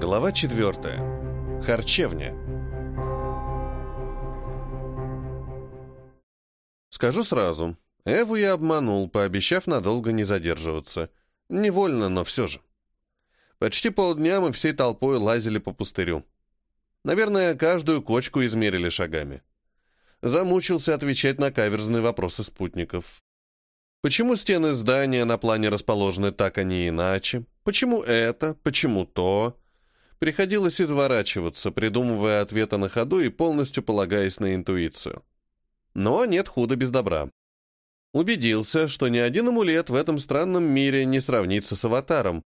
Глава 4. Харчевня. Скажу сразу, Эву я обманул, пообещав надолго не задерживаться. Невольно, но все же. Почти полдня мы всей толпой лазили по пустырю. Наверное, каждую кочку измерили шагами. Замучился отвечать на каверзные вопросы спутников. Почему стены здания на плане расположены так, а не иначе? Почему это? Почему то? Приходилось изворачиваться, придумывая ответы на ходу и полностью полагаясь на интуицию. Но нет худа без добра. Убедился, что ни один амулет в этом странном мире не сравнится с аватаром.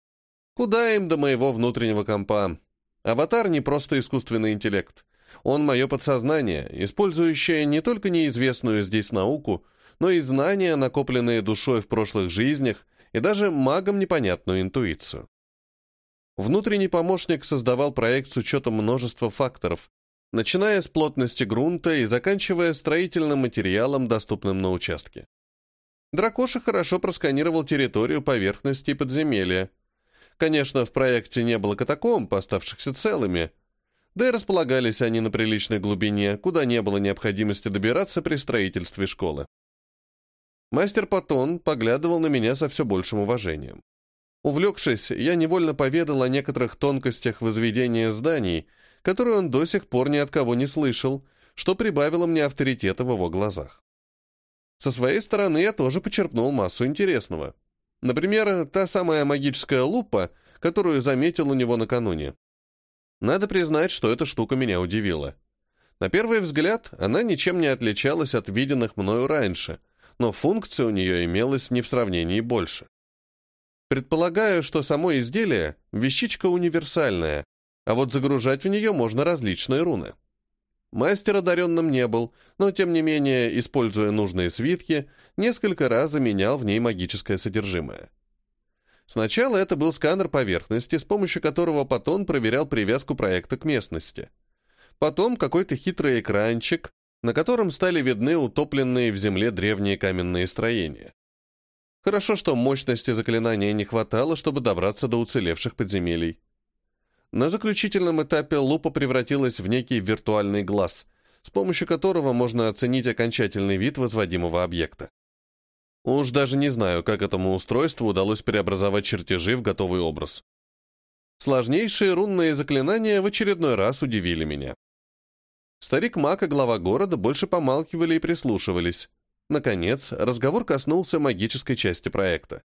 Куда им до моего внутреннего компа? Аватар не просто искусственный интеллект. Он мое подсознание, использующее не только неизвестную здесь науку, но и знания, накопленные душой в прошлых жизнях, и даже магом непонятную интуицию. Внутренний помощник создавал проект с учетом множества факторов, начиная с плотности грунта и заканчивая строительным материалом, доступным на участке. Дракоша хорошо просканировал территорию поверхности и подземелья. Конечно, в проекте не было катакомб, оставшихся целыми, да и располагались они на приличной глубине, куда не было необходимости добираться при строительстве школы. Мастер Патон поглядывал на меня со все большим уважением. Увлекшись, я невольно поведал о некоторых тонкостях возведения зданий, которые он до сих пор ни от кого не слышал, что прибавило мне авторитета в его глазах. Со своей стороны я тоже почерпнул массу интересного. Например, та самая магическая лупа, которую заметил у него накануне. Надо признать, что эта штука меня удивила. На первый взгляд, она ничем не отличалась от виденных мною раньше — но функция у нее имелась не в сравнении больше. Предполагаю, что само изделие – вещичка универсальная, а вот загружать в нее можно различные руны. Мастер одаренным не был, но тем не менее, используя нужные свитки, несколько раз заменял в ней магическое содержимое. Сначала это был сканер поверхности, с помощью которого Патон проверял привязку проекта к местности. Потом какой-то хитрый экранчик, на котором стали видны утопленные в земле древние каменные строения. Хорошо, что мощности заклинания не хватало, чтобы добраться до уцелевших подземелий. На заключительном этапе лупа превратилась в некий виртуальный глаз, с помощью которого можно оценить окончательный вид возводимого объекта. Уж даже не знаю, как этому устройству удалось преобразовать чертежи в готовый образ. Сложнейшие рунные заклинания в очередной раз удивили меня. Старик Мак и глава города больше помалкивали и прислушивались. Наконец, разговор коснулся магической части проекта.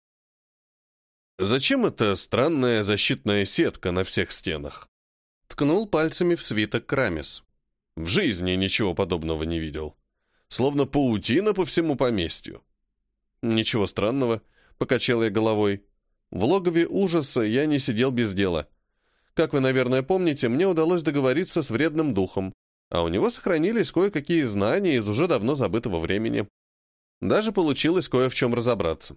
«Зачем эта странная защитная сетка на всех стенах?» Ткнул пальцами в свиток Крамис. В жизни ничего подобного не видел. Словно паутина по всему поместью. «Ничего странного», — покачал я головой. В логове ужаса я не сидел без дела. Как вы, наверное, помните, мне удалось договориться с вредным духом, а у него сохранились кое-какие знания из уже давно забытого времени. Даже получилось кое в чем разобраться.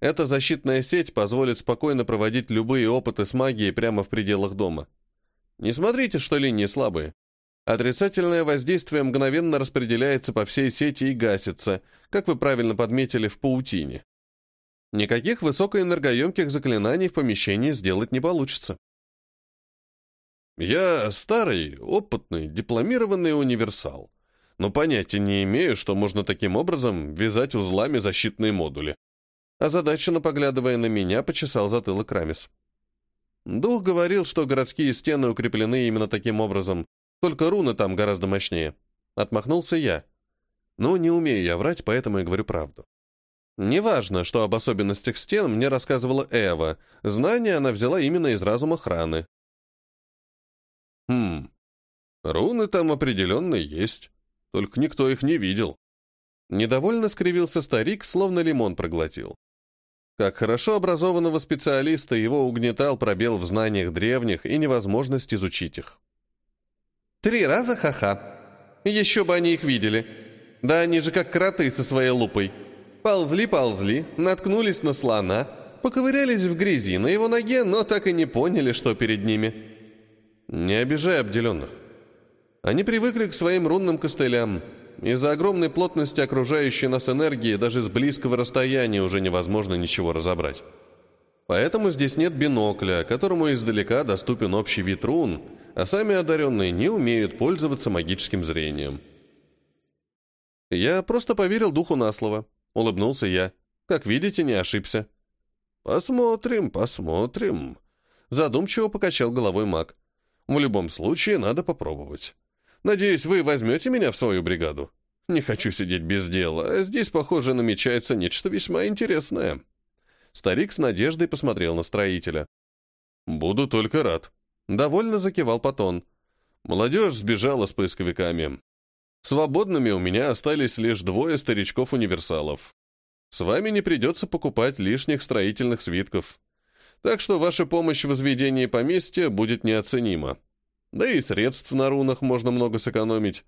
Эта защитная сеть позволит спокойно проводить любые опыты с магией прямо в пределах дома. Не смотрите, что линии слабые. Отрицательное воздействие мгновенно распределяется по всей сети и гасится, как вы правильно подметили, в паутине. Никаких высокоэнергоемких заклинаний в помещении сделать не получится. Я старый, опытный, дипломированный универсал, но понятия не имею, что можно таким образом вязать узлами защитные модули. Озадаченно поглядывая на меня, почесал затылок Рамис. Дух говорил, что городские стены укреплены именно таким образом, только руны там гораздо мощнее. Отмахнулся я. Но не умею я врать, поэтому и говорю правду. Неважно, что об особенностях стен мне рассказывала Эва, знания она взяла именно из разума Храны, Хм, руны там определенно есть, только никто их не видел. Недовольно скривился старик, словно лимон проглотил. Как хорошо образованного специалиста его угнетал пробел в знаниях древних и невозможность изучить их. «Три раза ха-ха. Еще бы они их видели. Да они же как кроты со своей лупой. Ползли-ползли, наткнулись на слона, поковырялись в грязи на его ноге, но так и не поняли, что перед ними». Не обижай обделенных. Они привыкли к своим рунным костылям. Из-за огромной плотности окружающей нас энергии даже с близкого расстояния уже невозможно ничего разобрать. Поэтому здесь нет бинокля, которому издалека доступен общий вид рун, а сами одаренные не умеют пользоваться магическим зрением. Я просто поверил духу на слово. Улыбнулся я. Как видите, не ошибся. Посмотрим, посмотрим. Задумчиво покачал головой маг. В любом случае, надо попробовать. Надеюсь, вы возьмете меня в свою бригаду. Не хочу сидеть без дела, здесь, похоже, намечается нечто весьма интересное. Старик с надеждой посмотрел на строителя. «Буду только рад». Довольно закивал Патон. Молодежь сбежала с поисковиками. Свободными у меня остались лишь двое старичков-универсалов. С вами не придется покупать лишних строительных свитков. Так что ваша помощь в возведении поместья будет неоценима. Да и средств на рунах можно много сэкономить.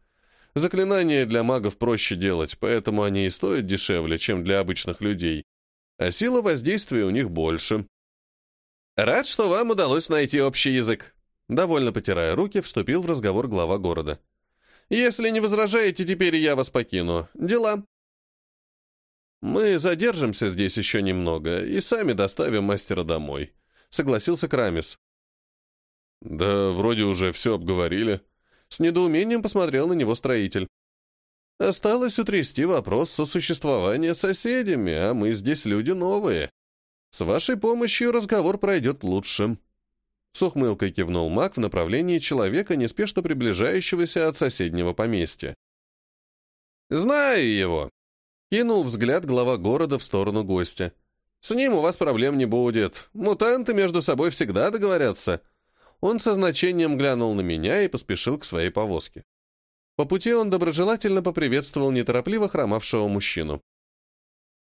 Заклинания для магов проще делать, поэтому они и стоят дешевле, чем для обычных людей. А сила воздействия у них больше. «Рад, что вам удалось найти общий язык», — довольно потирая руки, вступил в разговор глава города. Если не возражаете, теперь я вас покину. Дела. Мы задержимся здесь еще немного и сами доставим мастера домой, согласился Крамис. Да, вроде уже все обговорили. С недоумением посмотрел на него строитель. Осталось утрясти вопрос сосуществования с соседями, а мы здесь люди новые. С вашей помощью разговор пройдет лучше. С ухмылкой кивнул маг в направлении человека, неспешно приближающегося от соседнего поместья. «Знаю его!» — кинул взгляд глава города в сторону гостя. «С ним у вас проблем не будет. Мутанты между собой всегда договорятся». Он со значением глянул на меня и поспешил к своей повозке. По пути он доброжелательно поприветствовал неторопливо хромавшего мужчину.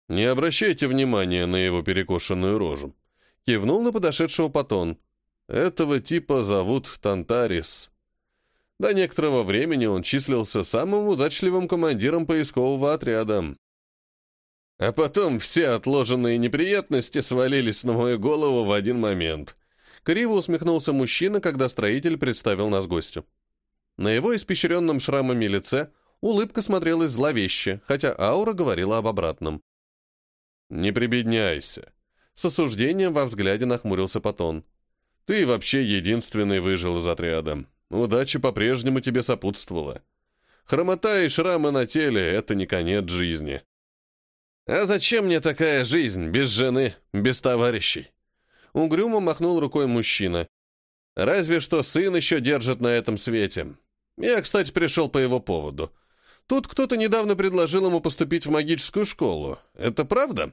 «Не обращайте внимания на его перекошенную рожу», — кивнул на подошедшего Патон. Этого типа зовут Тантарис. До некоторого времени он числился самым удачливым командиром поискового отряда. А потом все отложенные неприятности свалились на мою голову в один момент. Криво усмехнулся мужчина, когда строитель представил нас гостю. На его испещренном шрамами лице улыбка смотрелась зловеще, хотя аура говорила об обратном. «Не прибедняйся», — с осуждением во взгляде нахмурился Патон. Ты вообще единственный выжил из отряда. Удача по-прежнему тебе сопутствовала. Хромота и шрамы на теле — это не конец жизни. А зачем мне такая жизнь, без жены, без товарищей? Угрюмо махнул рукой мужчина. Разве что сын еще держит на этом свете. Я, кстати, пришел по его поводу. Тут кто-то недавно предложил ему поступить в магическую школу. Это правда?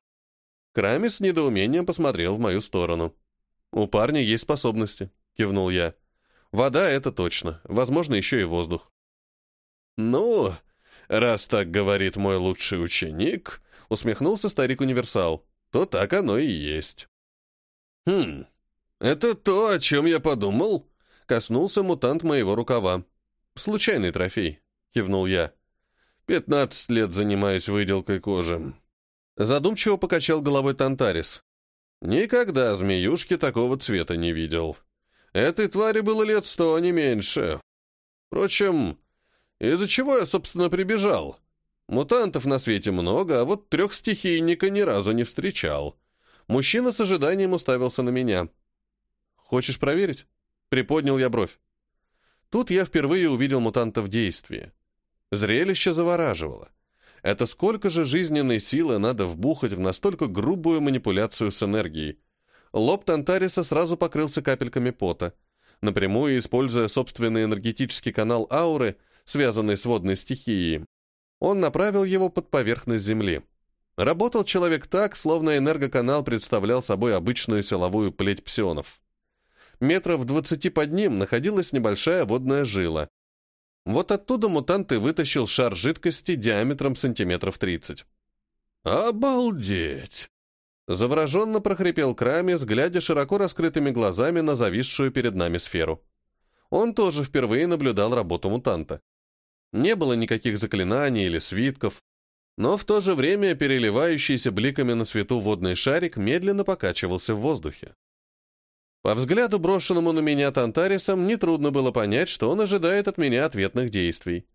Крамис с недоумением посмотрел в мою сторону. «У парня есть способности», — кивнул я. «Вода — это точно. Возможно, еще и воздух». «Ну, раз так говорит мой лучший ученик», — усмехнулся старик-универсал, — «то так оно и есть». «Хм, это то, о чем я подумал», — коснулся мутант моего рукава. «Случайный трофей», — кивнул я. «Пятнадцать лет занимаюсь выделкой кожи». Задумчиво покачал головой Тантарис. Никогда змеюшки такого цвета не видел. Этой твари было лет сто, а не меньше. Впрочем, из-за чего я, собственно, прибежал? Мутантов на свете много, а вот трех стихийника ни разу не встречал. Мужчина с ожиданием уставился на меня. «Хочешь проверить?» Приподнял я бровь. Тут я впервые увидел мутанта в действии. Зрелище завораживало. Это сколько же жизненной силы надо вбухать в настолько грубую манипуляцию с энергией? Лоб Тантариса сразу покрылся капельками пота. Напрямую используя собственный энергетический канал ауры, связанный с водной стихией, он направил его под поверхность Земли. Работал человек так, словно энергоканал представлял собой обычную силовую плеть псионов. Метров двадцати под ним находилась небольшая водная жила, вот оттуда мутант и вытащил шар жидкости диаметром сантиметров тридцать. «Обалдеть!» Завороженно прохрипел Крамис, глядя широко раскрытыми глазами на зависшую перед нами сферу. Он тоже впервые наблюдал работу мутанта. Не было никаких заклинаний или свитков, но в то же время переливающийся бликами на свету водный шарик медленно покачивался в воздухе. По взгляду, брошенному на меня Тантарисом, нетрудно было понять, что он ожидает от меня ответных действий.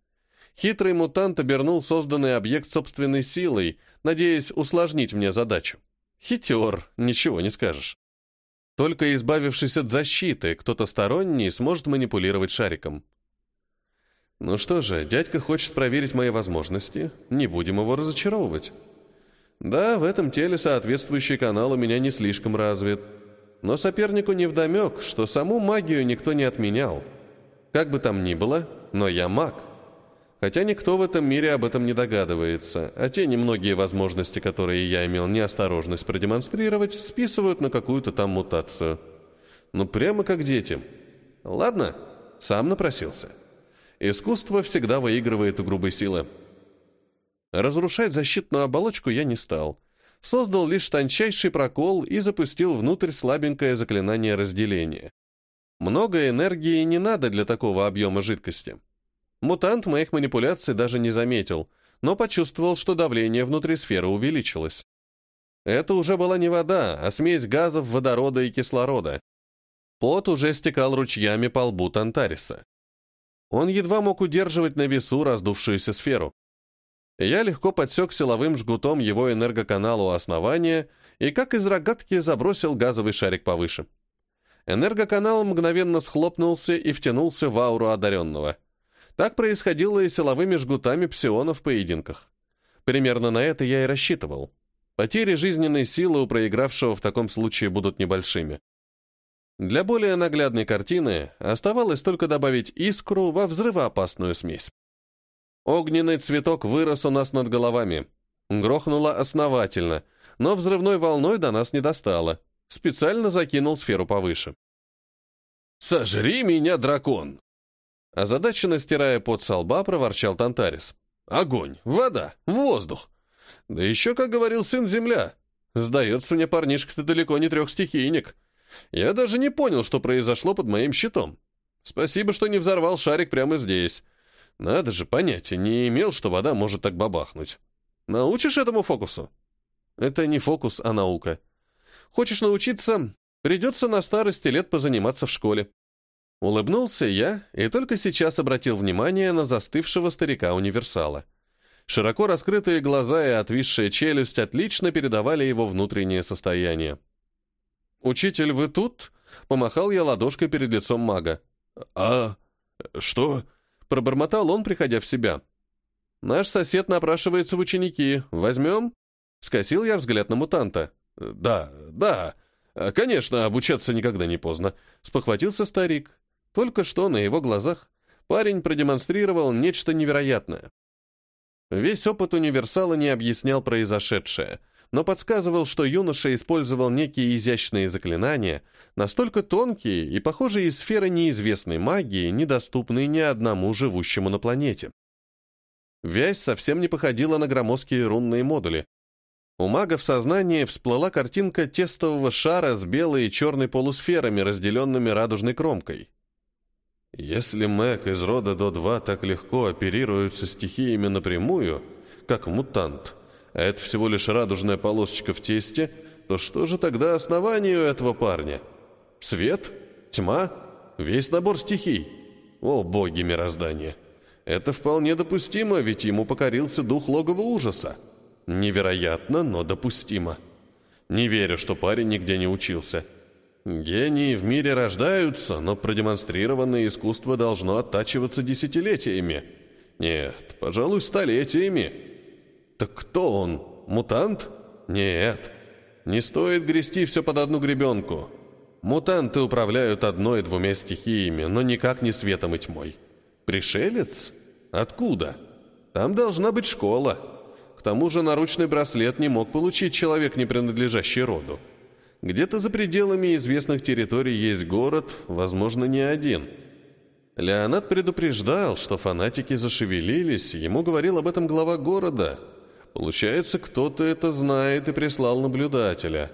Хитрый мутант обернул созданный объект собственной силой, надеясь усложнить мне задачу. Хитер, ничего не скажешь. Только избавившись от защиты, кто-то сторонний сможет манипулировать шариком. Ну что же, дядька хочет проверить мои возможности, не будем его разочаровывать. Да, в этом теле соответствующий канал у меня не слишком развит, но сопернику невдомек, что саму магию никто не отменял. Как бы там ни было, но я маг. Хотя никто в этом мире об этом не догадывается, а те немногие возможности, которые я имел неосторожность продемонстрировать, списывают на какую-то там мутацию. Ну, прямо как детям. Ладно, сам напросился. Искусство всегда выигрывает у грубой силы. Разрушать защитную оболочку я не стал. Создал лишь тончайший прокол и запустил внутрь слабенькое заклинание разделения. Много энергии не надо для такого объема жидкости. Мутант моих манипуляций даже не заметил, но почувствовал, что давление внутри сферы увеличилось. Это уже была не вода, а смесь газов, водорода и кислорода. Пот уже стекал ручьями по лбу Тантариса. Он едва мог удерживать на весу раздувшуюся сферу. Я легко подсек силовым жгутом его энергоканал у основания и как из рогатки забросил газовый шарик повыше. Энергоканал мгновенно схлопнулся и втянулся в ауру одаренного — так происходило и силовыми жгутами псиона в поединках. Примерно на это я и рассчитывал. Потери жизненной силы у проигравшего в таком случае будут небольшими. Для более наглядной картины оставалось только добавить искру во взрывоопасную смесь. Огненный цветок вырос у нас над головами. Грохнуло основательно, но взрывной волной до нас не достало. Специально закинул сферу повыше. «Сожри меня, дракон!» Озадаченно стирая пот со лба, проворчал Тантарис. «Огонь! Вода! Воздух! Да еще, как говорил сын Земля, сдается мне парнишка-то далеко не трехстихийник. Я даже не понял, что произошло под моим щитом. Спасибо, что не взорвал шарик прямо здесь. Надо же, понятия не имел, что вода может так бабахнуть. Научишь этому фокусу?» «Это не фокус, а наука. Хочешь научиться, придется на старости лет позаниматься в школе. Улыбнулся я и только сейчас обратил внимание на застывшего старика-универсала. Широко раскрытые глаза и отвисшая челюсть отлично передавали его внутреннее состояние. «Учитель, вы тут?» — помахал я ладошкой перед лицом мага. «А? Что?» — пробормотал он, приходя в себя. «Наш сосед напрашивается в ученики. Возьмем?» — скосил я взгляд на мутанта. «Да, да, конечно, обучаться никогда не поздно», — спохватился старик. Только что на его глазах парень продемонстрировал нечто невероятное. Весь опыт универсала не объяснял произошедшее, но подсказывал, что юноша использовал некие изящные заклинания, настолько тонкие и похожие из сферы неизвестной магии, недоступные ни одному живущему на планете. Вязь совсем не походила на громоздкие рунные модули. У мага в сознании всплыла картинка тестового шара с белой и черной полусферами, разделенными радужной кромкой. Если мэг из рода До-2 так легко оперирует со стихиями напрямую, как мутант, а это всего лишь радужная полосочка в тесте, то что же тогда основание у этого парня? Свет? Тьма? Весь набор стихий? О, боги мироздания! Это вполне допустимо, ведь ему покорился дух логова ужаса. Невероятно, но допустимо. Не верю, что парень нигде не учился. Гении в мире рождаются, но продемонстрированное искусство должно оттачиваться десятилетиями. Нет, пожалуй, столетиями. Так кто он? Мутант? Нет. Не стоит грести все под одну гребенку. Мутанты управляют одной-двумя стихиями, но никак не светом и тьмой. Пришелец? Откуда? Там должна быть школа. К тому же наручный браслет не мог получить человек, не принадлежащий роду. Где-то за пределами известных территорий есть город, возможно, не один. Леонид предупреждал, что фанатики зашевелились, ему говорил об этом глава города. Получается, кто-то это знает и прислал наблюдателя.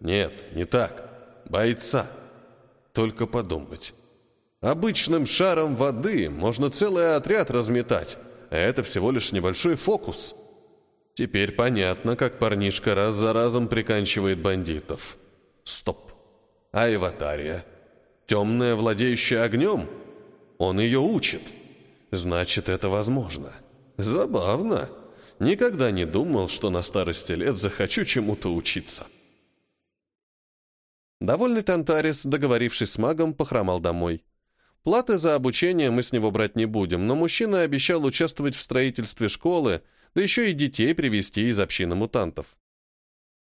Нет, не так. Бойца. Только подумать. Обычным шаром воды можно целый отряд разметать, а это всего лишь небольшой фокус. Теперь понятно, как парнишка раз за разом приканчивает бандитов. Стоп. А Эватария? Темная, владеющая огнем? Он ее учит. Значит, это возможно. Забавно. Никогда не думал, что на старости лет захочу чему-то учиться. Довольный Тантарис, договорившись с магом, похромал домой. Платы за обучение мы с него брать не будем, но мужчина обещал участвовать в строительстве школы, да еще и детей привезти из общины мутантов.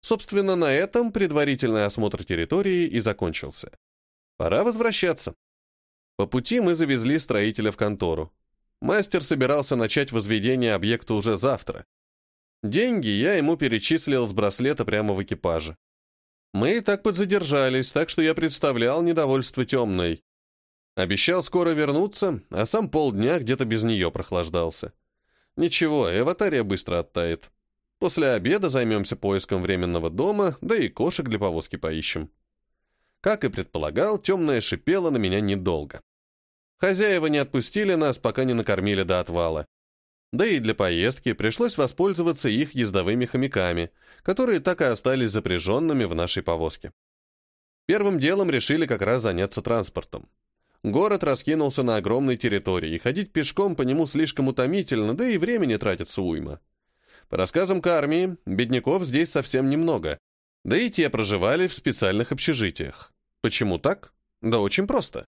Собственно, на этом предварительный осмотр территории и закончился. Пора возвращаться. По пути мы завезли строителя в контору. Мастер собирался начать возведение объекта уже завтра. Деньги я ему перечислил с браслета прямо в экипаже. Мы и так подзадержались, так что я представлял недовольство темной. Обещал скоро вернуться, а сам полдня где-то без нее прохлаждался. Ничего, эватария быстро оттает. После обеда займемся поиском временного дома, да и кошек для повозки поищем. Как и предполагал, темная шипела на меня недолго. Хозяева не отпустили нас, пока не накормили до отвала. Да и для поездки пришлось воспользоваться их ездовыми хомяками, которые так и остались запряженными в нашей повозке. Первым делом решили как раз заняться транспортом. Город раскинулся на огромной территории, и ходить пешком по нему слишком утомительно, да и времени тратится уйма. По рассказам Кармии, бедняков здесь совсем немного, да и те проживали в специальных общежитиях. Почему так? Да очень просто.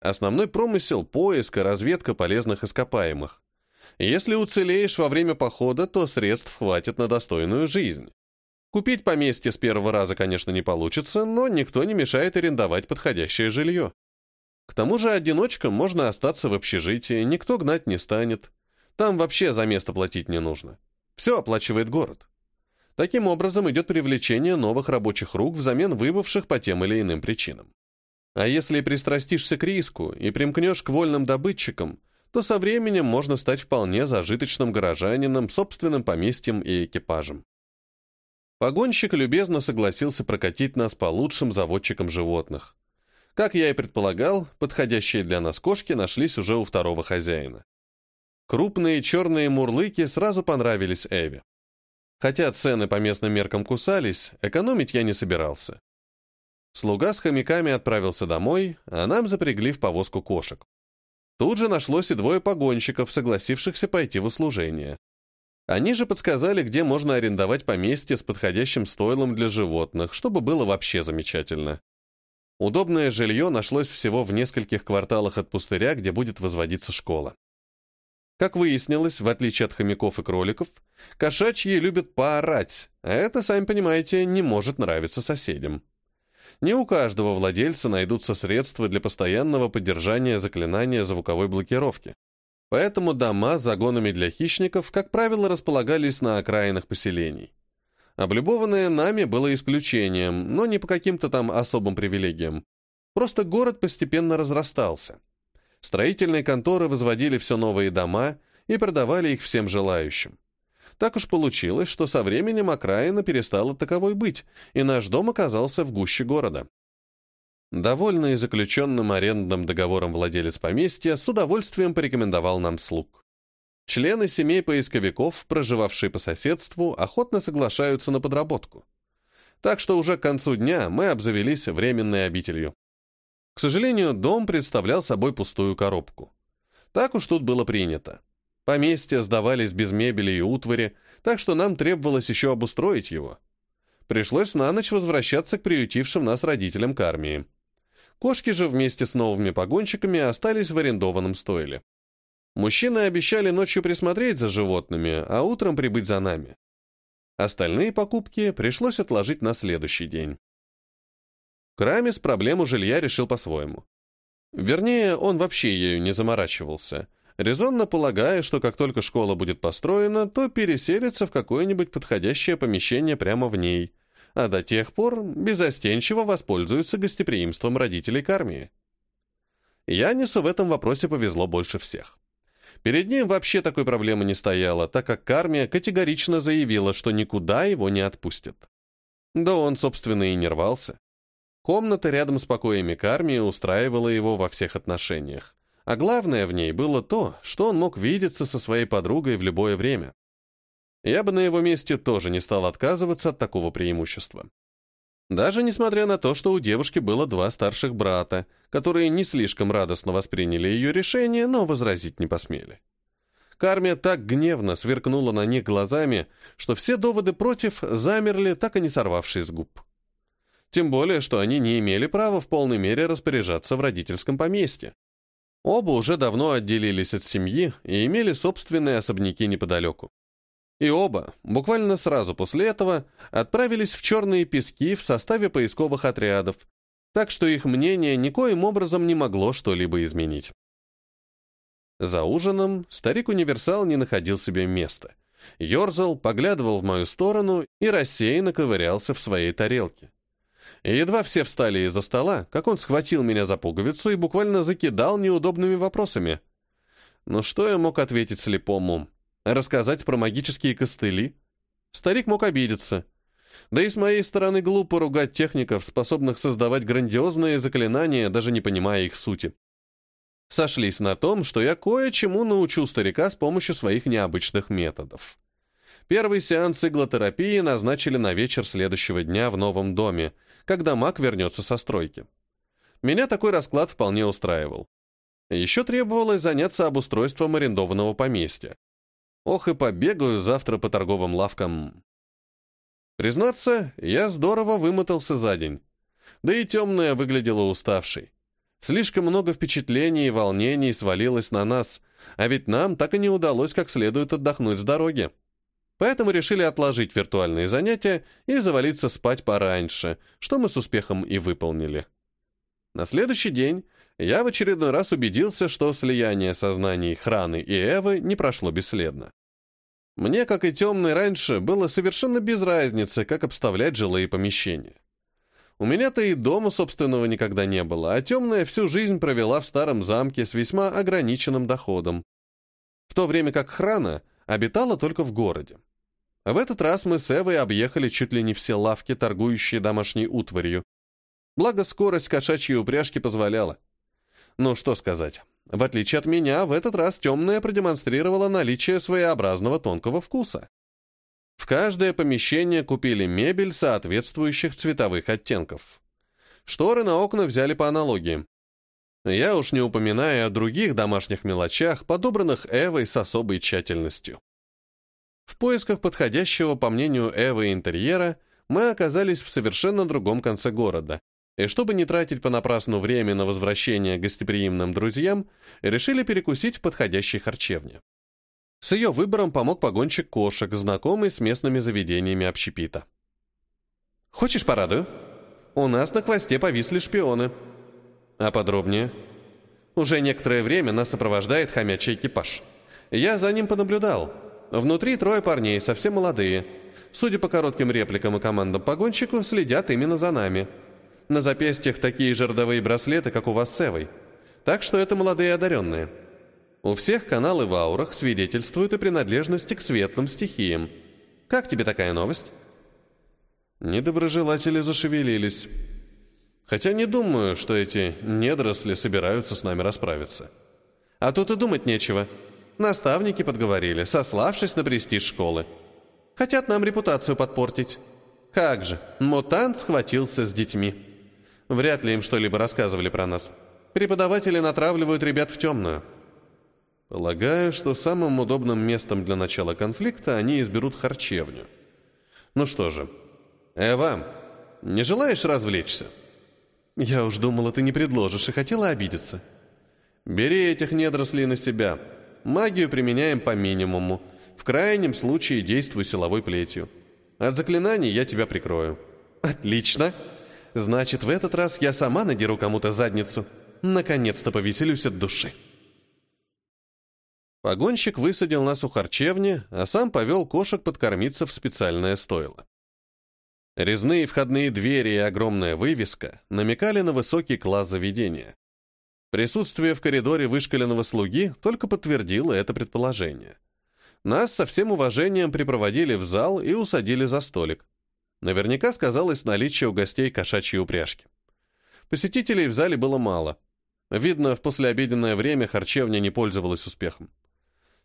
Основной промысел – поиск и разведка полезных ископаемых. Если уцелеешь во время похода, то средств хватит на достойную жизнь. Купить поместье с первого раза, конечно, не получится, но никто не мешает арендовать подходящее жилье. К тому же одиночкам можно остаться в общежитии, никто гнать не станет. Там вообще за место платить не нужно. Все оплачивает город. Таким образом идет привлечение новых рабочих рук взамен выбывших по тем или иным причинам. А если пристрастишься к риску и примкнешь к вольным добытчикам, то со временем можно стать вполне зажиточным горожанином, собственным поместьем и экипажем. Погонщик любезно согласился прокатить нас по лучшим заводчикам животных. Как я и предполагал, подходящие для нас кошки нашлись уже у второго хозяина. Крупные черные мурлыки сразу понравились Эви. Хотя цены по местным меркам кусались, экономить я не собирался. Слуга с хомяками отправился домой, а нам запрягли в повозку кошек. Тут же нашлось и двое погонщиков, согласившихся пойти в услужение. Они же подсказали, где можно арендовать поместье с подходящим стойлом для животных, чтобы было вообще замечательно. Удобное жилье нашлось всего в нескольких кварталах от пустыря, где будет возводиться школа. Как выяснилось, в отличие от хомяков и кроликов, кошачьи любят поорать, а это, сами понимаете, не может нравиться соседям. Не у каждого владельца найдутся средства для постоянного поддержания заклинания звуковой блокировки. Поэтому дома с загонами для хищников, как правило, располагались на окраинах поселений. Облюбованное нами было исключением, но не по каким-то там особым привилегиям. Просто город постепенно разрастался. Строительные конторы возводили все новые дома и продавали их всем желающим. Так уж получилось, что со временем окраина перестала таковой быть, и наш дом оказался в гуще города. Довольный заключенным арендным договором владелец поместья с удовольствием порекомендовал нам слуг. Члены семей поисковиков, проживавшие по соседству, охотно соглашаются на подработку. Так что уже к концу дня мы обзавелись временной обителью. К сожалению, дом представлял собой пустую коробку. Так уж тут было принято. Поместья сдавались без мебели и утвари, так что нам требовалось еще обустроить его. Пришлось на ночь возвращаться к приютившим нас родителям к армии. Кошки же вместе с новыми погонщиками остались в арендованном стойле. Мужчины обещали ночью присмотреть за животными, а утром прибыть за нами. Остальные покупки пришлось отложить на следующий день. Крамис проблему жилья решил по-своему. Вернее, он вообще ею не заморачивался, резонно полагая, что как только школа будет построена, то переселится в какое-нибудь подходящее помещение прямо в ней, а до тех пор безостенчиво воспользуются гостеприимством родителей к армии. Янису в этом вопросе повезло больше всех. Перед ним вообще такой проблемы не стояло, так как Кармия категорично заявила, что никуда его не отпустят. Да он, собственно, и не рвался. Комната рядом с покоями Кармии устраивала его во всех отношениях. А главное в ней было то, что он мог видеться со своей подругой в любое время. Я бы на его месте тоже не стал отказываться от такого преимущества. Даже несмотря на то, что у девушки было два старших брата, которые не слишком радостно восприняли ее решение, но возразить не посмели. Кармия так гневно сверкнула на них глазами, что все доводы против замерли, так и не сорвавшись с губ. Тем более, что они не имели права в полной мере распоряжаться в родительском поместье. Оба уже давно отделились от семьи и имели собственные особняки неподалеку. И оба, буквально сразу после этого, отправились в черные пески в составе поисковых отрядов, так что их мнение никоим образом не могло что-либо изменить. За ужином старик-универсал не находил себе места. Ёрзал, поглядывал в мою сторону и рассеянно ковырялся в своей тарелке. Едва все встали из-за стола, как он схватил меня за пуговицу и буквально закидал неудобными вопросами. Ну что я мог ответить слепому? Рассказать про магические костыли? Старик мог обидеться. Да и с моей стороны глупо ругать техников, способных создавать грандиозные заклинания, даже не понимая их сути. Сошлись на том, что я кое-чему научу старика с помощью своих необычных методов. Первый сеанс иглотерапии назначили на вечер следующего дня в новом доме, когда маг вернется со стройки. Меня такой расклад вполне устраивал. Еще требовалось заняться обустройством арендованного поместья. Ох и побегаю завтра по торговым лавкам. Признаться, я здорово вымотался за день. Да и темная выглядела уставшей. Слишком много впечатлений и волнений свалилось на нас, а ведь нам так и не удалось как следует отдохнуть с дороги. Поэтому решили отложить виртуальные занятия и завалиться спать пораньше, что мы с успехом и выполнили. На следующий день я в очередной раз убедился, что слияние сознаний Храны и Эвы не прошло бесследно. Мне, как и темный раньше, было совершенно без разницы, как обставлять жилые помещения. У меня-то и дома собственного никогда не было, а темная всю жизнь провела в старом замке с весьма ограниченным доходом. В то время как Храна обитала только в городе. В этот раз мы с Эвой объехали чуть ли не все лавки, торгующие домашней утварью. Благо, скорость кошачьей упряжки позволяла. Ну, что сказать. В отличие от меня, в этот раз темная продемонстрировала наличие своеобразного тонкого вкуса. В каждое помещение купили мебель соответствующих цветовых оттенков. Шторы на окна взяли по аналогии. Я уж не упоминаю о других домашних мелочах, подобранных Эвой с особой тщательностью. В поисках подходящего, по мнению Эвы, интерьера, мы оказались в совершенно другом конце города. И чтобы не тратить понапрасну время на возвращение гостеприимным друзьям, решили перекусить в подходящей харчевне. С ее выбором помог погонщик кошек, знакомый с местными заведениями общепита. «Хочешь порадую? У нас на хвосте повисли шпионы». «А подробнее?» «Уже некоторое время нас сопровождает хомячий экипаж. Я за ним понаблюдал». Внутри трое парней, совсем молодые. Судя по коротким репликам и командам погонщику, следят именно за нами. На запястьях такие же родовые браслеты, как у вас с Эвой. Так что это молодые одаренные. У всех каналы в аурах свидетельствуют о принадлежности к светлым стихиям. Как тебе такая новость? Недоброжелатели зашевелились. Хотя не думаю, что эти недоросли собираются с нами расправиться. А тут и думать нечего. Наставники подговорили, сославшись на престиж школы. Хотят нам репутацию подпортить. Как же, мутант схватился с детьми. Вряд ли им что-либо рассказывали про нас. Преподаватели натравливают ребят в темную. Полагаю, что самым удобным местом для начала конфликта они изберут харчевню. Ну что же, Эва, не желаешь развлечься? Я уж думала, ты не предложишь и хотела обидеться. Бери этих недорослей на себя. Магию применяем по минимуму. В крайнем случае действуй силовой плетью. От заклинаний я тебя прикрою. Отлично. Значит, в этот раз я сама надеру кому-то задницу. Наконец-то повеселюсь от души. Погонщик высадил нас у харчевни, а сам повел кошек подкормиться в специальное стойло. Резные входные двери и огромная вывеска намекали на высокий класс заведения. Присутствие в коридоре вышкаленного слуги только подтвердило это предположение. Нас со всем уважением припроводили в зал и усадили за столик. Наверняка сказалось наличие у гостей кошачьей упряжки. Посетителей в зале было мало. Видно, в послеобеденное время харчевня не пользовалась успехом.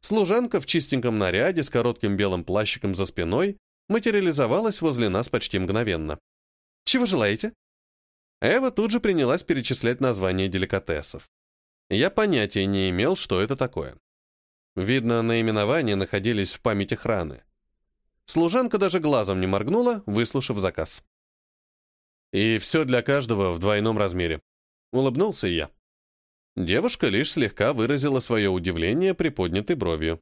Служанка в чистеньком наряде с коротким белым плащиком за спиной материализовалась возле нас почти мгновенно. «Чего желаете?» Эва тут же принялась перечислять названия деликатесов. Я понятия не имел, что это такое. Видно, наименования находились в памяти храны. Служанка даже глазом не моргнула, выслушав заказ. И все для каждого в двойном размере. Улыбнулся я. Девушка лишь слегка выразила свое удивление приподнятой бровью.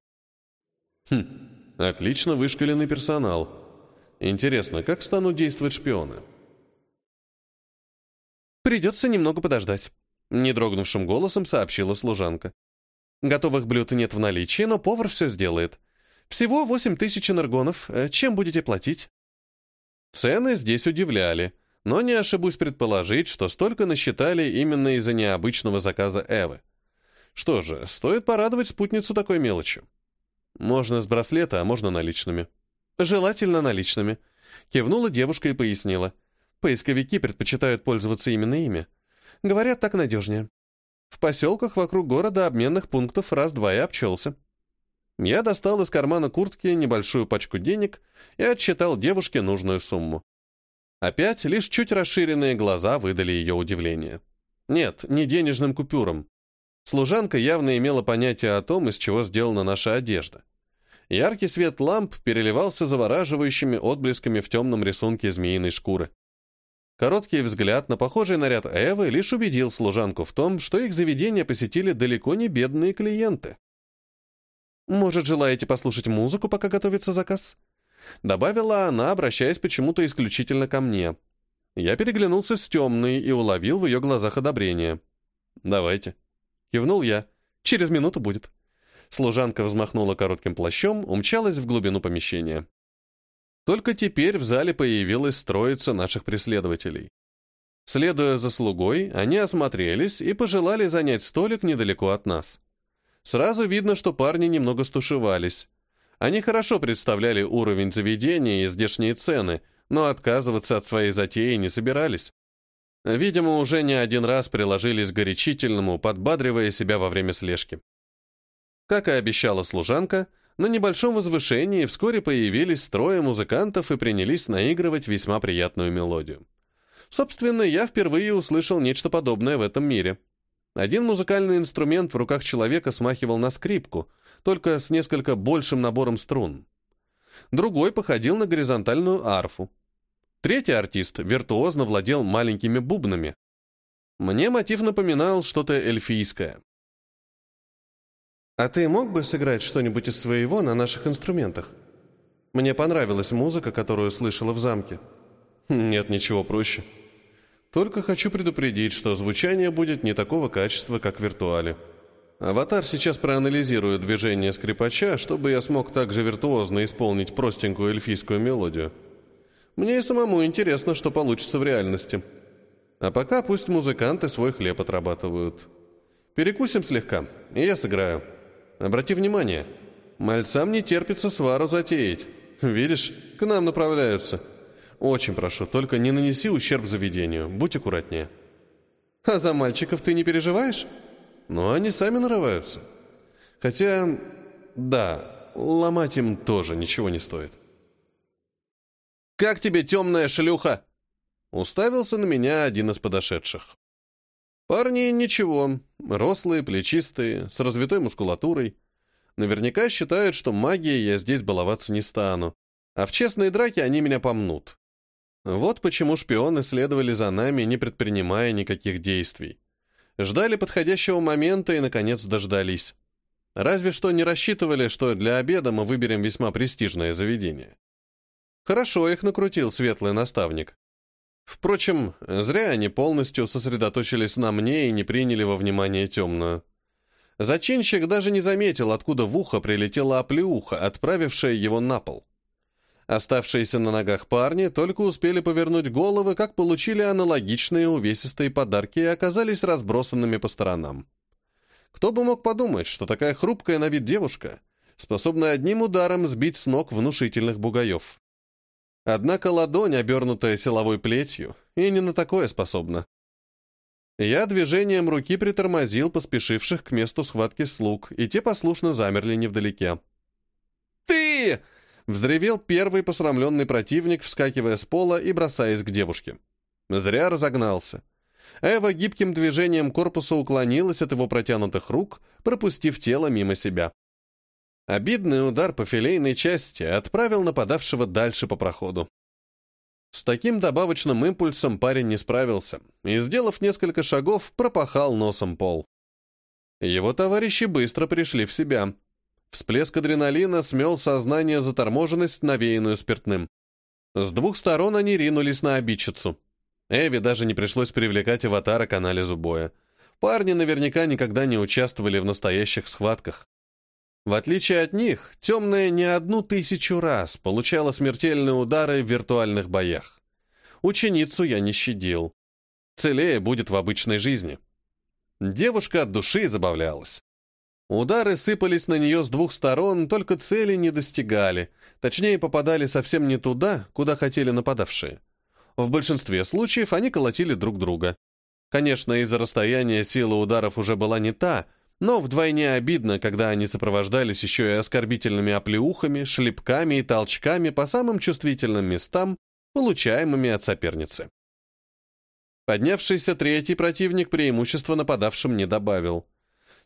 Хм, отлично вышкаленный персонал. Интересно, как станут действовать шпионы? «Придется немного подождать», — недрогнувшим голосом сообщила служанка. «Готовых блюд нет в наличии, но повар все сделает. Всего восемь тысяч энергонов. Э, чем будете платить?» Цены здесь удивляли, но не ошибусь предположить, что столько насчитали именно из-за необычного заказа Эвы. Что же, стоит порадовать спутницу такой мелочью. Можно с браслета, а можно наличными. Желательно наличными. Кивнула девушка и пояснила. Поисковики предпочитают пользоваться именно ими. Говорят, так надежнее. В поселках вокруг города обменных пунктов раз-два и обчелся. Я достал из кармана куртки небольшую пачку денег и отсчитал девушке нужную сумму. Опять лишь чуть расширенные глаза выдали ее удивление. Нет, не денежным купюрам. Служанка явно имела понятие о том, из чего сделана наша одежда. Яркий свет ламп переливался завораживающими отблесками в темном рисунке змеиной шкуры. Короткий взгляд на похожий наряд Эвы лишь убедил служанку в том, что их заведение посетили далеко не бедные клиенты. «Может, желаете послушать музыку, пока готовится заказ?» Добавила она, обращаясь почему-то исключительно ко мне. Я переглянулся с темной и уловил в ее глазах одобрение. «Давайте». Кивнул я. «Через минуту будет». Служанка взмахнула коротким плащом, умчалась в глубину помещения. Только теперь в зале появилась троица наших преследователей. Следуя за слугой, они осмотрелись и пожелали занять столик недалеко от нас. Сразу видно, что парни немного стушевались. Они хорошо представляли уровень заведения и здешние цены, но отказываться от своей затеи не собирались. Видимо, уже не один раз приложились к горячительному, подбадривая себя во время слежки. Как и обещала служанка, на небольшом возвышении вскоре появились трое музыкантов и принялись наигрывать весьма приятную мелодию. Собственно, я впервые услышал нечто подобное в этом мире. Один музыкальный инструмент в руках человека смахивал на скрипку, только с несколько большим набором струн. Другой походил на горизонтальную арфу. Третий артист виртуозно владел маленькими бубнами. Мне мотив напоминал что-то эльфийское. «А ты мог бы сыграть что-нибудь из своего на наших инструментах? Мне понравилась музыка, которую слышала в замке». «Нет ничего проще. Только хочу предупредить, что звучание будет не такого качества, как в виртуале. Аватар сейчас проанализирует движение скрипача, чтобы я смог также виртуозно исполнить простенькую эльфийскую мелодию. Мне и самому интересно, что получится в реальности. А пока пусть музыканты свой хлеб отрабатывают. Перекусим слегка, и я сыграю». Обрати внимание, мальцам не терпится свару затеять. Видишь, к нам направляются. Очень прошу, только не нанеси ущерб заведению, будь аккуратнее. А за мальчиков ты не переживаешь? Ну, они сами нарываются. Хотя, да, ломать им тоже ничего не стоит. «Как тебе темная шлюха?» Уставился на меня один из подошедших. Парни ничего, рослые, плечистые, с развитой мускулатурой. Наверняка считают, что магией я здесь баловаться не стану, а в честной драке они меня помнут. Вот почему шпионы следовали за нами, не предпринимая никаких действий. Ждали подходящего момента и, наконец, дождались. Разве что не рассчитывали, что для обеда мы выберем весьма престижное заведение. Хорошо их накрутил светлый наставник. Впрочем, зря они полностью сосредоточились на мне и не приняли во внимание темную. Зачинщик даже не заметил, откуда в ухо прилетела оплеуха, отправившая его на пол. Оставшиеся на ногах парни только успели повернуть головы, как получили аналогичные увесистые подарки и оказались разбросанными по сторонам. Кто бы мог подумать, что такая хрупкая на вид девушка способна одним ударом сбить с ног внушительных бугаев. Однако ладонь, обернутая силовой плетью, и не на такое способна. Я движением руки притормозил поспешивших к месту схватки слуг, и те послушно замерли невдалеке. «Ты!» — взревел первый посрамленный противник, вскакивая с пола и бросаясь к девушке. Зря разогнался. Эва гибким движением корпуса уклонилась от его протянутых рук, пропустив тело мимо себя. Обидный удар по филейной части отправил нападавшего дальше по проходу. С таким добавочным импульсом парень не справился и, сделав несколько шагов, пропахал носом пол. Его товарищи быстро пришли в себя. Всплеск адреналина смел сознание заторможенность, навеянную спиртным. С двух сторон они ринулись на обидчицу. Эви даже не пришлось привлекать аватара к анализу боя. Парни наверняка никогда не участвовали в настоящих схватках. В отличие от них, темная не одну тысячу раз получала смертельные удары в виртуальных боях. Ученицу я не щадил. Целее будет в обычной жизни. Девушка от души забавлялась. Удары сыпались на нее с двух сторон, только цели не достигали, точнее попадали совсем не туда, куда хотели нападавшие. В большинстве случаев они колотили друг друга. Конечно, из-за расстояния сила ударов уже была не та, но вдвойне обидно, когда они сопровождались еще и оскорбительными оплеухами, шлепками и толчками по самым чувствительным местам, получаемыми от соперницы. Поднявшийся третий противник преимущества нападавшим не добавил.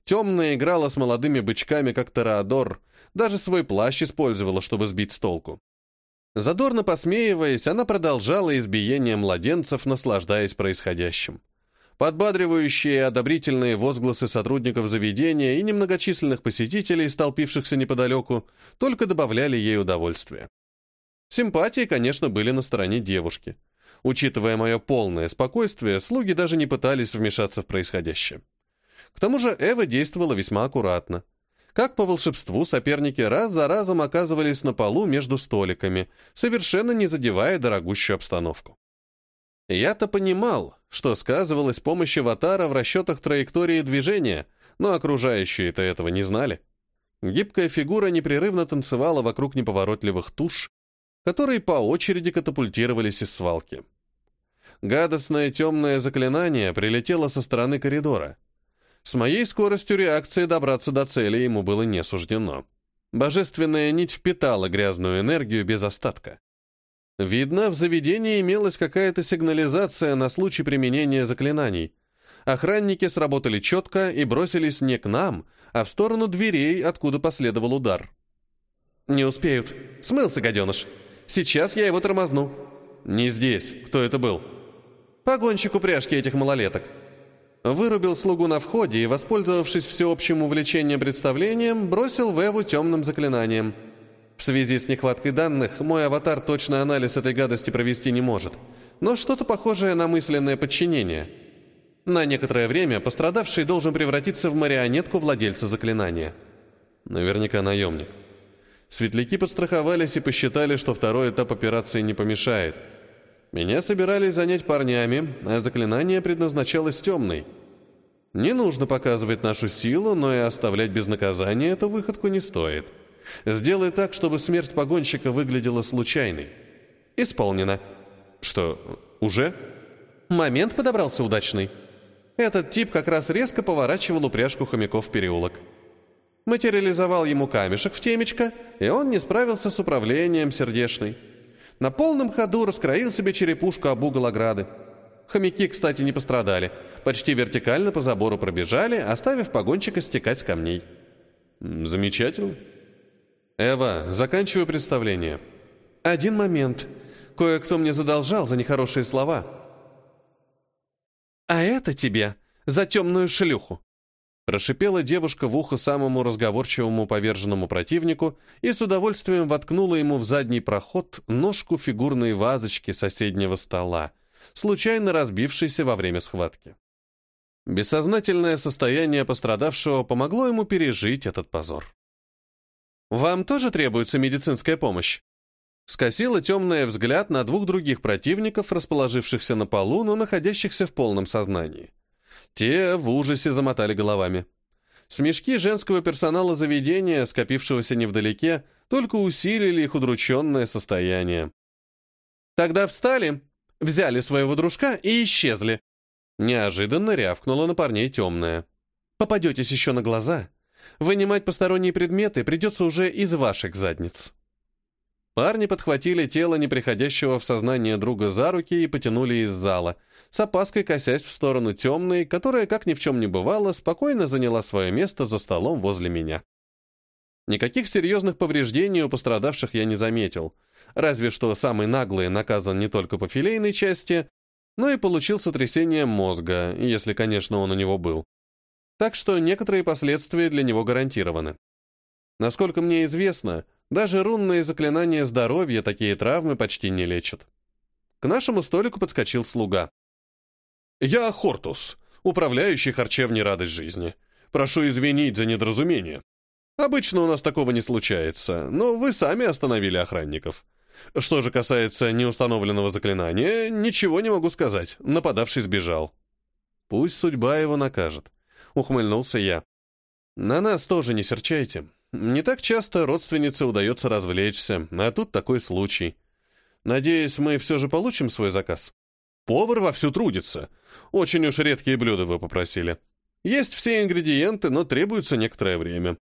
Темная играла с молодыми бычками, как Тореадор, даже свой плащ использовала, чтобы сбить с толку. Задорно посмеиваясь, она продолжала избиение младенцев, наслаждаясь происходящим. Подбадривающие одобрительные возгласы сотрудников заведения и немногочисленных посетителей, столпившихся неподалеку, только добавляли ей удовольствия. Симпатии, конечно, были на стороне девушки. Учитывая мое полное спокойствие, слуги даже не пытались вмешаться в происходящее. К тому же Эва действовала весьма аккуратно. Как по волшебству, соперники раз за разом оказывались на полу между столиками, совершенно не задевая дорогущую обстановку. Я-то понимал, что сказывалась помощь аватара в расчетах траектории движения, но окружающие-то этого не знали. Гибкая фигура непрерывно танцевала вокруг неповоротливых туш, которые по очереди катапультировались из свалки. Гадостное темное заклинание прилетело со стороны коридора. С моей скоростью реакции добраться до цели ему было не суждено. Божественная нить впитала грязную энергию без остатка. Видно, в заведении имелась какая-то сигнализация на случай применения заклинаний. Охранники сработали четко и бросились не к нам, а в сторону дверей, откуда последовал удар. «Не успеют. Смылся, гаденыш. Сейчас я его тормозну». «Не здесь. Кто это был?» «Погонщик упряжки этих малолеток». Вырубил слугу на входе и, воспользовавшись всеобщим увлечением представлением, бросил Веву темным заклинанием – в связи с нехваткой данных, мой аватар точный анализ этой гадости провести не может, но что-то похожее на мысленное подчинение. На некоторое время пострадавший должен превратиться в марионетку владельца заклинания. Наверняка наемник. Светляки подстраховались и посчитали, что второй этап операции не помешает. Меня собирались занять парнями, а заклинание предназначалось темной. Не нужно показывать нашу силу, но и оставлять без наказания эту выходку не стоит. Сделай так, чтобы смерть погонщика выглядела случайной. Исполнено. Что, уже? Момент подобрался удачный. Этот тип как раз резко поворачивал упряжку хомяков в переулок. Материализовал ему камешек в темечко, и он не справился с управлением сердечной. На полном ходу раскроил себе черепушку об угол ограды. Хомяки, кстати, не пострадали. Почти вертикально по забору пробежали, оставив погонщика стекать с камней. Замечательно. «Эва, заканчиваю представление». «Один момент. Кое-кто мне задолжал за нехорошие слова». «А это тебе за темную шлюху!» Прошипела девушка в ухо самому разговорчивому поверженному противнику и с удовольствием воткнула ему в задний проход ножку фигурной вазочки соседнего стола, случайно разбившейся во время схватки. Бессознательное состояние пострадавшего помогло ему пережить этот позор. «Вам тоже требуется медицинская помощь?» Скосила темная взгляд на двух других противников, расположившихся на полу, но находящихся в полном сознании. Те в ужасе замотали головами. Смешки женского персонала заведения, скопившегося невдалеке, только усилили их удрученное состояние. «Тогда встали, взяли своего дружка и исчезли», Неожиданно рявкнула на парней темная. «Попадетесь еще на глаза, Вынимать посторонние предметы придется уже из ваших задниц. Парни подхватили тело неприходящего в сознание друга за руки и потянули из зала, с опаской косясь в сторону темной, которая, как ни в чем не бывало, спокойно заняла свое место за столом возле меня. Никаких серьезных повреждений у пострадавших я не заметил. Разве что самый наглый наказан не только по филейной части, но и получил сотрясение мозга, если, конечно, он у него был. Так что некоторые последствия для него гарантированы. Насколько мне известно, даже рунные заклинания здоровья такие травмы почти не лечат. К нашему столику подскочил слуга. «Я Хортус, управляющий харчевней радость жизни. Прошу извинить за недоразумение. Обычно у нас такого не случается, но вы сами остановили охранников. Что же касается неустановленного заклинания, ничего не могу сказать. Нападавший сбежал. Пусть судьба его накажет. Ухмыльнулся я. На нас тоже не серчайте. Не так часто родственнице удается развлечься, а тут такой случай. Надеюсь, мы все же получим свой заказ. Повар вовсю трудится. Очень уж редкие блюда вы попросили. Есть все ингредиенты, но требуется некоторое время.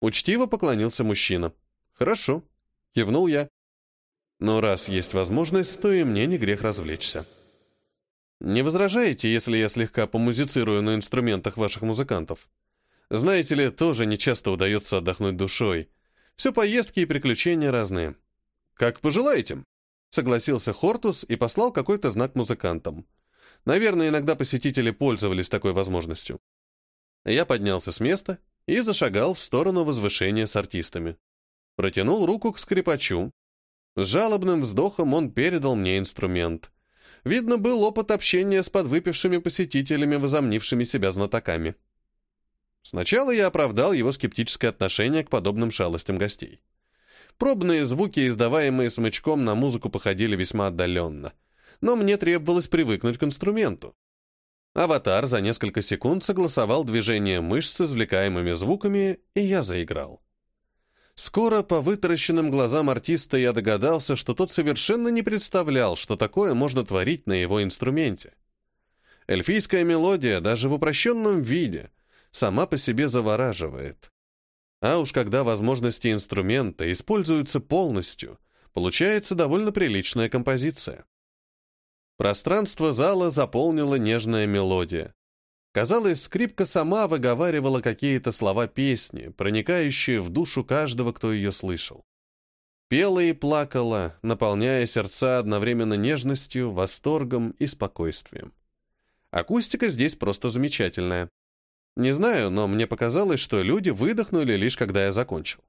Учтиво поклонился мужчина. «Хорошо», — кивнул я. «Но раз есть возможность, то и мне не грех развлечься». «Не возражаете, если я слегка помузицирую на инструментах ваших музыкантов? Знаете ли, тоже не часто удается отдохнуть душой. Все поездки и приключения разные». «Как пожелаете», — согласился Хортус и послал какой-то знак музыкантам. Наверное, иногда посетители пользовались такой возможностью. Я поднялся с места и зашагал в сторону возвышения с артистами. Протянул руку к скрипачу. С жалобным вздохом он передал мне инструмент. Видно, был опыт общения с подвыпившими посетителями, возомнившими себя знатоками. Сначала я оправдал его скептическое отношение к подобным шалостям гостей. Пробные звуки, издаваемые смычком, на музыку походили весьма отдаленно. Но мне требовалось привыкнуть к инструменту. Аватар за несколько секунд согласовал движение мышц с извлекаемыми звуками, и я заиграл. Скоро по вытаращенным глазам артиста я догадался, что тот совершенно не представлял, что такое можно творить на его инструменте. Эльфийская мелодия, даже в упрощенном виде, сама по себе завораживает. А уж когда возможности инструмента используются полностью, получается довольно приличная композиция. Пространство зала заполнила нежная мелодия. Казалось, скрипка сама выговаривала какие-то слова песни, проникающие в душу каждого, кто ее слышал. Пела и плакала, наполняя сердца одновременно нежностью, восторгом и спокойствием. Акустика здесь просто замечательная. Не знаю, но мне показалось, что люди выдохнули лишь когда я закончил.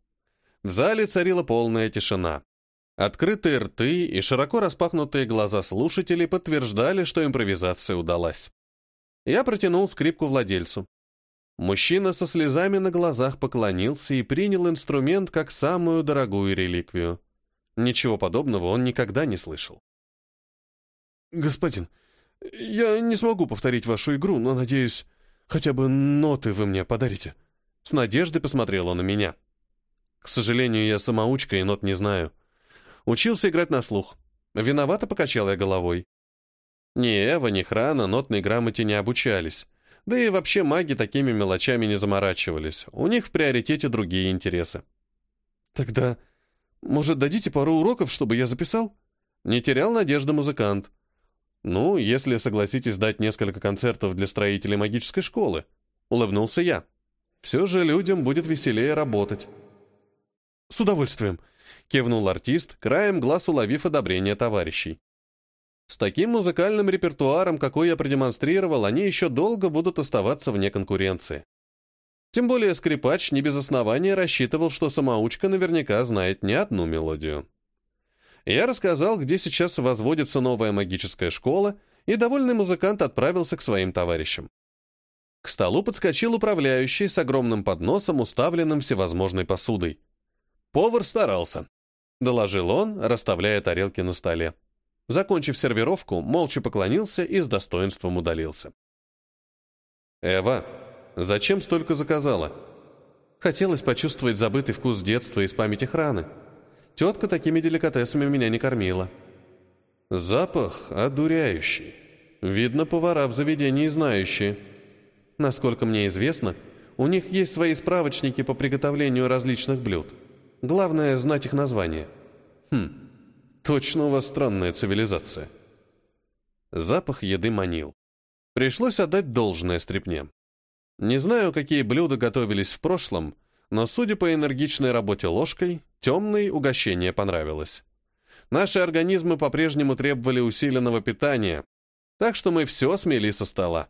В зале царила полная тишина. Открытые рты и широко распахнутые глаза слушателей подтверждали, что импровизация удалась. Я протянул скрипку владельцу. Мужчина со слезами на глазах поклонился и принял инструмент как самую дорогую реликвию. Ничего подобного он никогда не слышал. «Господин, я не смогу повторить вашу игру, но, надеюсь, хотя бы ноты вы мне подарите». С надеждой посмотрел он на меня. «К сожалению, я самоучка и нот не знаю. Учился играть на слух. Виновато покачал я головой. Ни Эва, ни Храна нотной грамоте не обучались. Да и вообще маги такими мелочами не заморачивались. У них в приоритете другие интересы. Тогда, может, дадите пару уроков, чтобы я записал? Не терял надежды музыкант. Ну, если согласитесь дать несколько концертов для строителей магической школы. Улыбнулся я. Все же людям будет веселее работать. С удовольствием. Кивнул артист, краем глаз уловив одобрение товарищей. С таким музыкальным репертуаром, какой я продемонстрировал, они еще долго будут оставаться вне конкуренции. Тем более скрипач не без основания рассчитывал, что самоучка наверняка знает не одну мелодию. Я рассказал, где сейчас возводится новая магическая школа, и довольный музыкант отправился к своим товарищам. К столу подскочил управляющий с огромным подносом, уставленным всевозможной посудой. Повар старался. Доложил он, расставляя тарелки на столе. Закончив сервировку, молча поклонился и с достоинством удалился. «Эва, зачем столько заказала?» Хотелось почувствовать забытый вкус детства из памяти храны. Тетка такими деликатесами меня не кормила. Запах одуряющий. Видно, повара в заведении знающие. Насколько мне известно, у них есть свои справочники по приготовлению различных блюд. Главное — знать их название. Хм, точно у вас странная цивилизация. Запах еды манил. Пришлось отдать должное стрепне. Не знаю, какие блюда готовились в прошлом, но, судя по энергичной работе ложкой, темной угощение понравилось. Наши организмы по-прежнему требовали усиленного питания, так что мы все смели со стола.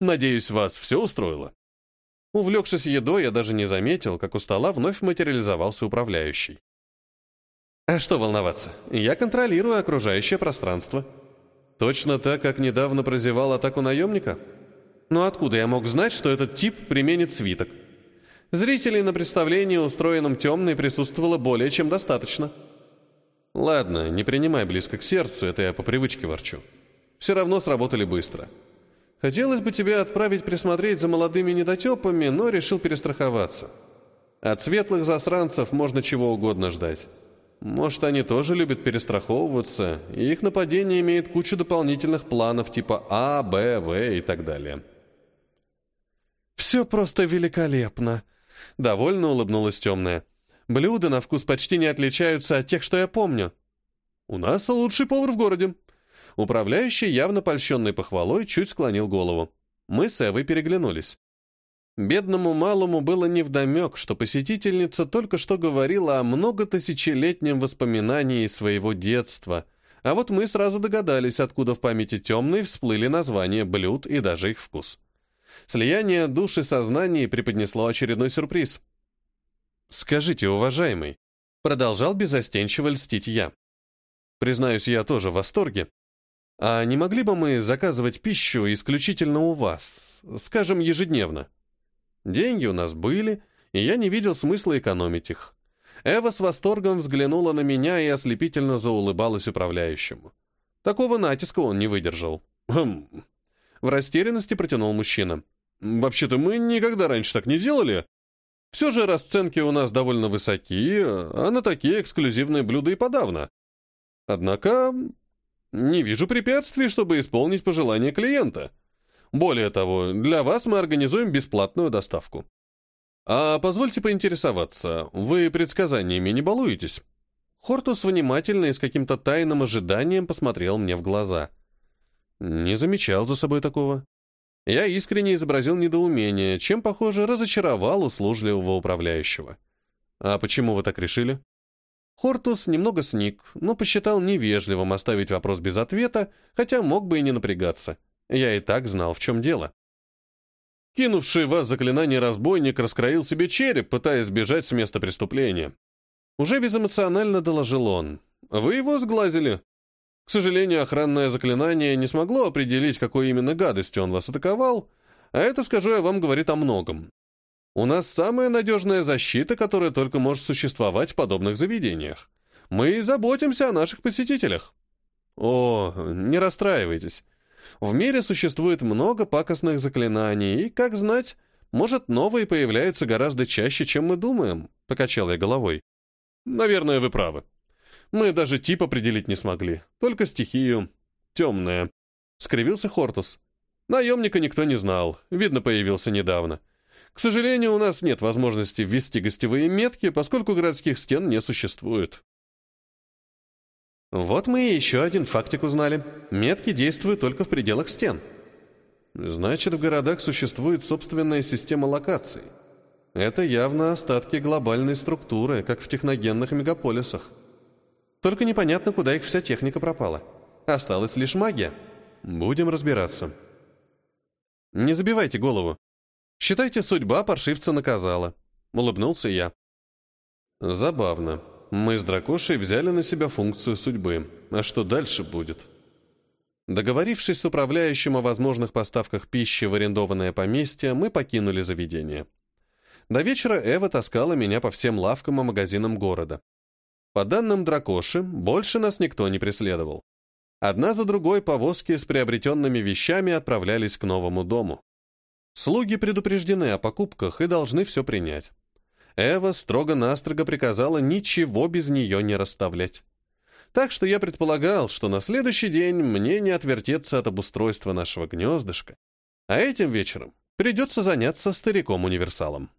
Надеюсь, вас все устроило? Увлекшись едой, я даже не заметил, как у стола вновь материализовался управляющий. А что волноваться? Я контролирую окружающее пространство. Точно так, как недавно прозевал атаку наемника? Но откуда я мог знать, что этот тип применит свиток? Зрителей на представлении, устроенном темной, присутствовало более чем достаточно. Ладно, не принимай близко к сердцу, это я по привычке ворчу. Все равно сработали быстро. Хотелось бы тебя отправить присмотреть за молодыми недотепами, но решил перестраховаться. От светлых засранцев можно чего угодно ждать. Может, они тоже любят перестраховываться, и их нападение имеет кучу дополнительных планов типа А, Б, В и так далее. «Все просто великолепно!» Довольно улыбнулась темная. «Блюда на вкус почти не отличаются от тех, что я помню. У нас лучший повар в городе», Управляющий, явно польщенный похвалой, чуть склонил голову. Мы с Эвой переглянулись. Бедному малому было невдомек, что посетительница только что говорила о многотысячелетнем воспоминании своего детства, а вот мы сразу догадались, откуда в памяти темной всплыли названия блюд и даже их вкус. Слияние души сознания преподнесло очередной сюрприз. «Скажите, уважаемый», — продолжал безостенчиво льстить я. «Признаюсь, я тоже в восторге, а не могли бы мы заказывать пищу исключительно у вас, скажем, ежедневно? Деньги у нас были, и я не видел смысла экономить их. Эва с восторгом взглянула на меня и ослепительно заулыбалась управляющему. Такого натиска он не выдержал. Хм. В растерянности протянул мужчина. «Вообще-то мы никогда раньше так не делали. Все же расценки у нас довольно высоки, а на такие эксклюзивные блюда и подавно. Однако не вижу препятствий, чтобы исполнить пожелание клиента. Более того, для вас мы организуем бесплатную доставку. А позвольте поинтересоваться, вы предсказаниями не балуетесь? Хортус внимательно и с каким-то тайным ожиданием посмотрел мне в глаза. Не замечал за собой такого. Я искренне изобразил недоумение, чем, похоже, разочаровал услужливого управляющего. А почему вы так решили? Хортус немного сник, но посчитал невежливым оставить вопрос без ответа, хотя мог бы и не напрягаться. Я и так знал, в чем дело. Кинувший вас заклинание разбойник раскроил себе череп, пытаясь сбежать с места преступления. Уже безэмоционально доложил он. Вы его сглазили. К сожалению, охранное заклинание не смогло определить, какой именно гадостью он вас атаковал, а это, скажу я вам, говорит о многом. У нас самая надежная защита, которая только может существовать в подобных заведениях. Мы заботимся о наших посетителях. О, не расстраивайтесь. В мире существует много пакостных заклинаний, и, как знать, может, новые появляются гораздо чаще, чем мы думаем, покачал я головой. Наверное, вы правы. Мы даже тип определить не смогли, только стихию. Темная. Скривился Хортус. Наемника никто не знал, видно, появился недавно. К сожалению, у нас нет возможности ввести гостевые метки, поскольку городских стен не существует. Вот мы и еще один фактик узнали. Метки действуют только в пределах стен. Значит, в городах существует собственная система локаций. Это явно остатки глобальной структуры, как в техногенных мегаполисах. Только непонятно, куда их вся техника пропала. Осталась лишь магия. Будем разбираться. Не забивайте голову. Считайте, судьба паршивца наказала. Улыбнулся я. Забавно. Мы с Дракошей взяли на себя функцию судьбы. А что дальше будет? Договорившись с управляющим о возможных поставках пищи в арендованное поместье, мы покинули заведение. До вечера Эва таскала меня по всем лавкам и магазинам города. По данным Дракоши, больше нас никто не преследовал. Одна за другой повозки с приобретенными вещами отправлялись к новому дому. Слуги предупреждены о покупках и должны все принять. Эва строго-настрого приказала ничего без нее не расставлять. Так что я предполагал, что на следующий день мне не отвертеться от обустройства нашего гнездышка, а этим вечером придется заняться стариком-универсалом.